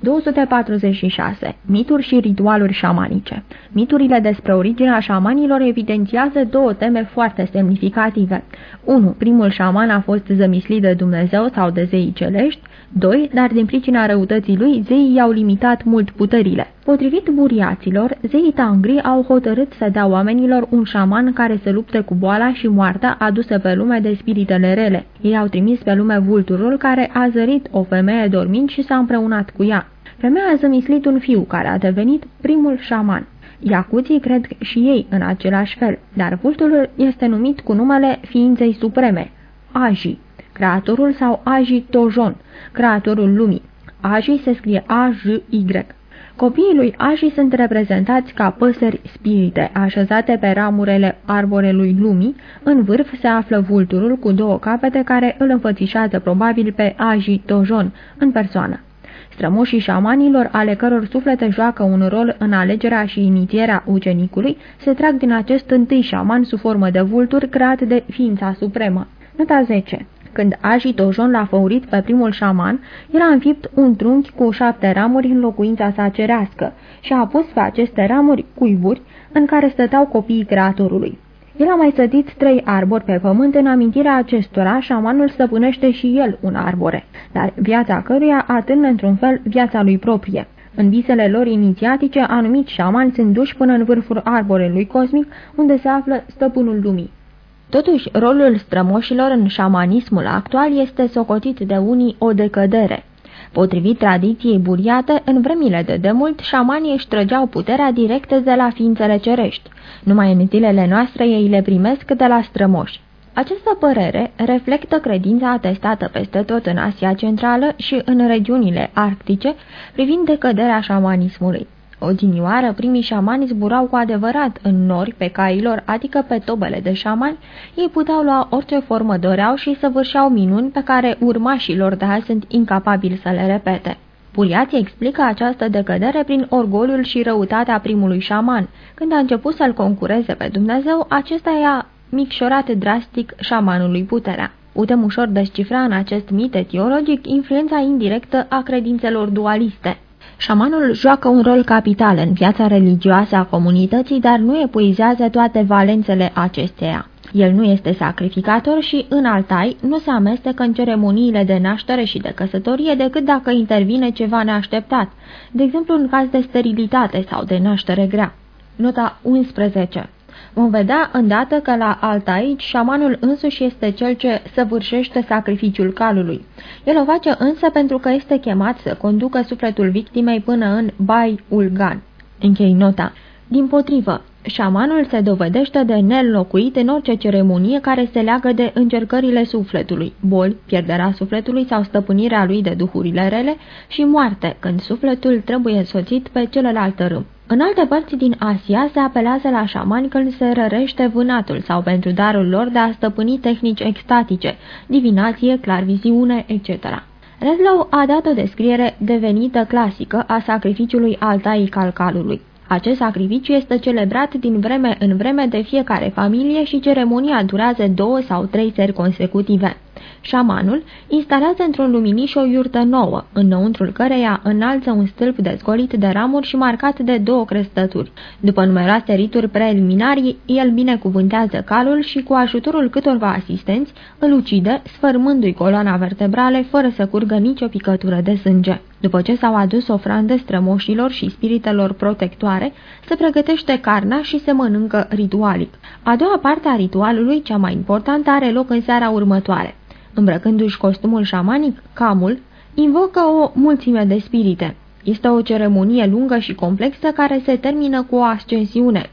246. Mituri și ritualuri șamanice Miturile despre originea șamanilor evidențiază două teme foarte semnificative. 1. Primul șaman a fost zămislit de Dumnezeu sau de zeii celești. 2. Dar din pricina răutății lui, zeii i-au limitat mult puterile. Potrivit buriaților, zeii tangri au hotărât să dea oamenilor un șaman care să lupte cu boala și moartea adusă pe lume de spiritele rele. Ei au trimis pe lume vulturul care a zărit o femeie dormind și s-a împreunat cu ea. Femeia a zămislit un fiu care a devenit primul șaman. Iacuții cred și ei în același fel, dar vulturul este numit cu numele ființei supreme, Aji, creatorul sau Aji Tojon, creatorul lumii. Aji se scrie A-J-Y. Copiii lui Aji sunt reprezentați ca păsări spirite, așezate pe ramurele arborelui lumii, în vârf se află vulturul cu două capete care îl înfățișează probabil pe Aji Tojon în persoană. Strămoșii șamanilor, ale căror suflete joacă un rol în alegerea și inițierea ucenicului, se trag din acest întâi șaman sub formă de vultur creat de ființa supremă. Nota 10 când Aji Tojon l-a făurit pe primul șaman, el a înfipt un trunchi cu șapte ramuri în locuința sa cerească și a pus pe aceste ramuri cuiburi în care stăteau copiii creatorului. El a mai sădit trei arbori pe pământ în amintirea acestora, șamanul stăpânește și el un arbore, dar viața căruia atârnă într-un fel viața lui proprie. În visele lor inițiatice, anumiți șamani sunt duși până în vârful arborelui cosmic, unde se află stăpânul lumii. Totuși, rolul strămoșilor în șamanismul actual este socotit de unii o decădere. Potrivit tradiției buriate, în vremile de demult, șamanii își trăgeau puterea directă de la ființele cerești. Numai în zilele noastre ei le primesc de la strămoși. Această părere reflectă credința atestată peste tot în Asia Centrală și în regiunile arctice privind decăderea șamanismului. Odinioară, primii șamani zburau cu adevărat în nori pe cailor, adică pe tobele de șamani, ei puteau lua orice formă doreau și săvârșeau minuni pe care urmașilor de azi sunt incapabili să le repete. Puriații explică această decădere prin orgoliul și răutatea primului șaman. Când a început să-l concureze pe Dumnezeu, acesta i-a micșorat drastic șamanului puterea. Putem ușor descifra în acest mit etiologic influența indirectă a credințelor dualiste. Șamanul joacă un rol capital în viața religioasă a comunității, dar nu epuizează toate valențele acesteia. El nu este sacrificator și, în altai, nu se amestecă în ceremoniile de naștere și de căsătorie decât dacă intervine ceva neașteptat, de exemplu în caz de sterilitate sau de naștere grea. Nota 11 Vom vedea îndată că la Altai, șamanul însuși este cel ce săvârșește sacrificiul calului. El o face însă pentru că este chemat să conducă sufletul victimei până în Bai Ulgan. Închei nota. Din potrivă, șamanul se dovedește de nelocuit în orice ceremonie care se leagă de încercările sufletului, boli, pierderea sufletului sau stăpânirea lui de duhurile rele și moarte, când sufletul trebuie soțit pe celălalt râm. În alte părți din Asia se apelează la șamani când se rărește vânatul sau pentru darul lor de a stăpâni tehnici extatice, divinație, clarviziune, etc. Redlow a dat o descriere devenită clasică a sacrificiului altaic al calului. Acest sacrificiu este celebrat din vreme în vreme de fiecare familie și ceremonia durează două sau trei seri consecutive. Șamanul instalează într-un luminiș o iurtă nouă, înăuntrul căreia înalță un stâlp dezgolit de ramuri și marcat de două crestături. După numeroase rituri preliminari, el binecuvântează calul și cu ajutorul câtorva asistenți îl ucide, sfărmându-i coloana vertebrale fără să curgă nicio picătură de sânge. După ce s-au adus ofrande strămoșilor și spiritelor protectoare, se pregătește carnea și se mănâncă ritualic. A doua parte a ritualului, cea mai importantă, are loc în seara următoare. Îmbrăcându-și costumul șamanic, camul invocă o mulțime de spirite. Este o ceremonie lungă și complexă care se termină cu o ascensiune.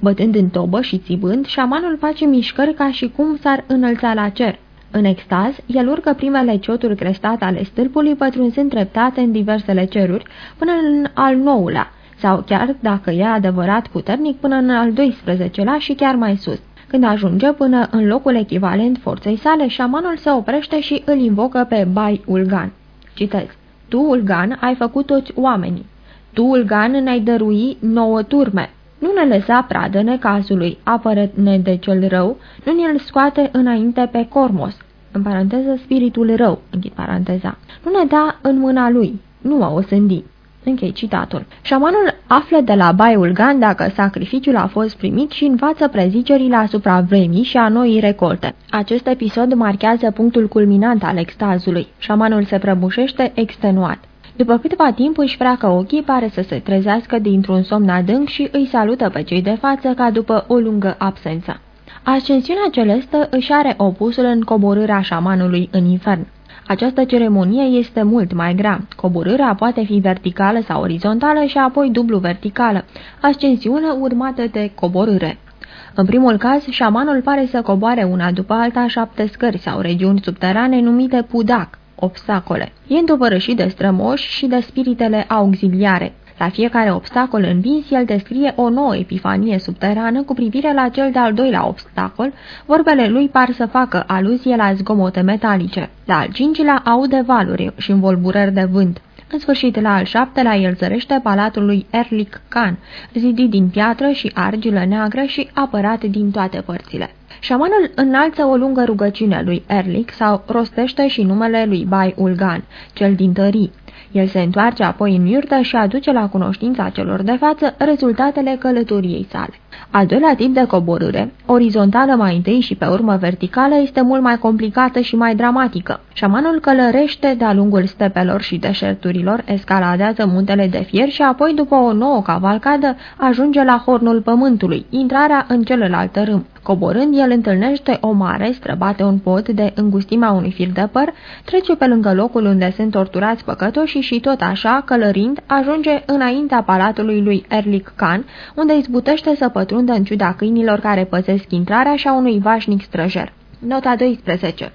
Bătând în tobă și țibând, șamanul face mișcări ca și cum s-ar înălța la cer. În extaz, el urcă primele cioturi crestate ale stâlpului, pătrunzând treptate în diversele ceruri, până în al nouălea, sau chiar, dacă e adevărat puternic, până în al 12-lea și chiar mai sus. Când ajunge până în locul echivalent forței sale, șamanul se oprește și îl invocă pe Bai Ulgan. Citez. Tu, Ulgan, ai făcut toți oamenii. Tu, Ulgan, ne-ai dărui nouă turme. Nu ne lăsa pradă necazului, apără-ne de cel rău, nu ne-l scoate înainte pe Cormos, în paranteză spiritul rău, închid paranteza. Nu ne da în mâna lui, nu o osândi. Închei citatul. Șamanul află de la Baiul Gan dacă sacrificiul a fost primit și învață prezicerile asupra vremii și a noii recolte. Acest episod marchează punctul culminant al extazului. Șamanul se prăbușește extenuat. După câteva timp își freacă ochii, pare să se trezească dintr-un somn adânc și îi salută pe cei de față ca după o lungă absență. Ascensiunea celestă își are opusul în coborârea șamanului în infern. Această ceremonie este mult mai grea. Coborârea poate fi verticală sau orizontală și apoi dublu verticală, ascensiune urmată de coborâre. În primul caz, șamanul pare să coboare una după alta șapte scări sau regiuni subterane numite pudac, obstacole. E îndovărășit de strămoși și de spiritele auxiliare. La fiecare obstacol învins, el descrie o nouă epifanie subterană cu privire la cel de-al doilea obstacol, vorbele lui par să facă aluzie la zgomote metalice. La al cincilea aude valuri și învolburări de vânt. În sfârșit, la al șaptelea, el zărește palatul lui Erlik Khan, zidit din piatră și argilă neagră și apărat din toate părțile. Șamanul înalță o lungă rugăciune lui Erlik sau rostește și numele lui Bai Ulgan, cel din tării. El se întoarce apoi în iurtă și aduce la cunoștința celor de față rezultatele călătoriei sale. Al doilea tip de coborâre, orizontală mai întâi și pe urmă verticală, este mult mai complicată și mai dramatică. Șamanul călărește de-a lungul stepelor și deșerturilor, escaladează muntele de fier și apoi, după o nouă cavalcadă, ajunge la hornul pământului, intrarea în celălalt râm. Coborând, el întâlnește o mare, străbate un pod de îngustimea unui fir de păr, trece pe lângă locul unde sunt torturați păcătoși și tot așa, călărind, ajunge înaintea palatului lui Erlik Khan, unde izbutește să pătrundă în ciuda câinilor care păzesc intrarea și a unui vașnic străjer. Nota 12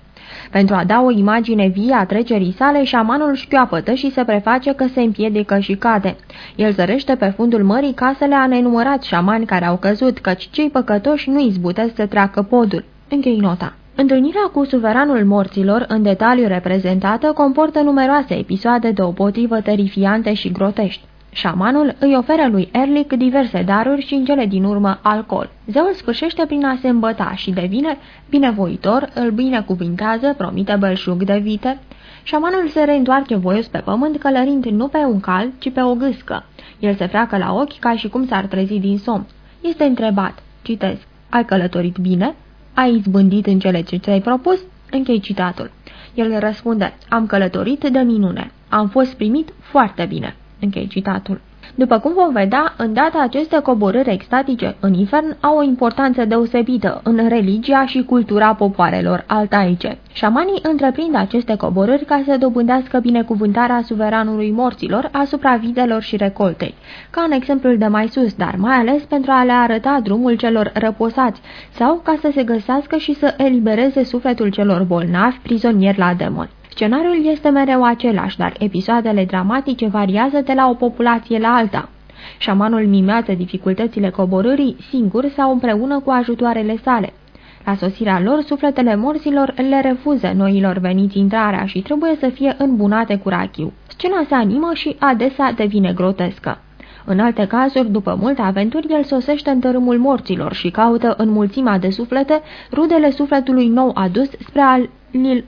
pentru a da o imagine vie a trecerii sale, șamanul șchioapătă și se preface că se împiedică și cade. El zărește pe fundul mării casele a nenumărat șamani care au căzut, căci cei păcătoși nu izbutesc să treacă podul. Închei nota. Întâlnirea cu suveranul morților, în detaliu reprezentată, comportă numeroase episoade de opotrivă terifiante și grotești. Șamanul îi oferă lui Erlich diverse daruri și în cele din urmă alcool. Zeul sfârșește prin a se îmbăta și devine binevoitor, îl binecuvintează, promite belșug de vite. Șamanul se reîntoarce voios pe pământ, călărind nu pe un cal, ci pe o gâscă. El se freacă la ochi ca și cum s-ar trezi din somn. Este întrebat, citez, ai călătorit bine? Ai izbândit în cele ce ți-ai propus? Închei citatul. El răspunde, am călătorit de minune. Am fost primit foarte bine. Închei citatul. După cum vom vedea, în data aceste coborâri extatice în infern au o importanță deosebită în religia și cultura popoarelor altaice. Șamanii întreprind aceste coborâri ca să dobândească binecuvântarea suveranului morților asupra videlor și recoltei, ca în exemplul de mai sus, dar mai ales pentru a le arăta drumul celor răposați sau ca să se găsească și să elibereze sufletul celor bolnavi, prizonieri la demoni. Scenariul este mereu același, dar episoadele dramatice variază de la o populație la alta. Șamanul mimează dificultățile coborârii singur sau împreună cu ajutoarele sale. La sosirea lor, sufletele morților le refuză noilor veniți intrarea și trebuie să fie îmbunate cu rachiu. Scena se animă și adesea devine grotescă. În alte cazuri, după multe aventuri, el sosește în tărâmul morților și caută în mulțimea de suflete rudele sufletului nou adus spre a-l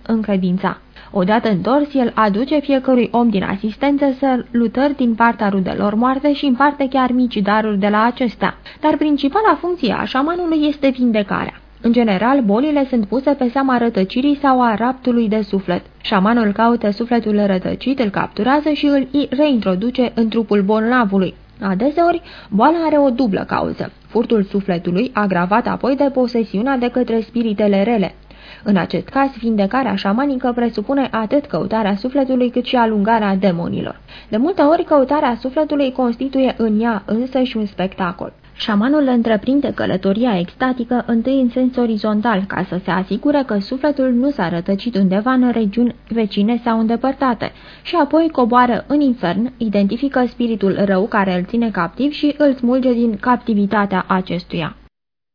încredința. Odată întors, el aduce fiecărui om din asistență salutări din partea rudelor moarte și împarte chiar mici daruri de la acesta. Dar principala funcție a șamanului este vindecarea. În general, bolile sunt puse pe seama rătăcirii sau a raptului de suflet. Șamanul caută sufletul rătăcit, îl capturează și îl reintroduce în trupul bolnavului. Adeseori, boala are o dublă cauză, furtul sufletului, agravat apoi de posesiunea de către spiritele rele. În acest caz, vindecarea șamanică presupune atât căutarea sufletului cât și alungarea demonilor. De multe ori, căutarea sufletului constituie în ea însă și un spectacol. Șamanul întreprinde călătoria extatică întâi în sens orizontal, ca să se asigure că sufletul nu s-a rătăcit undeva în regiuni vecine sau îndepărtate, și apoi coboară în infern, identifică spiritul rău care îl ține captiv și îl smulge din captivitatea acestuia.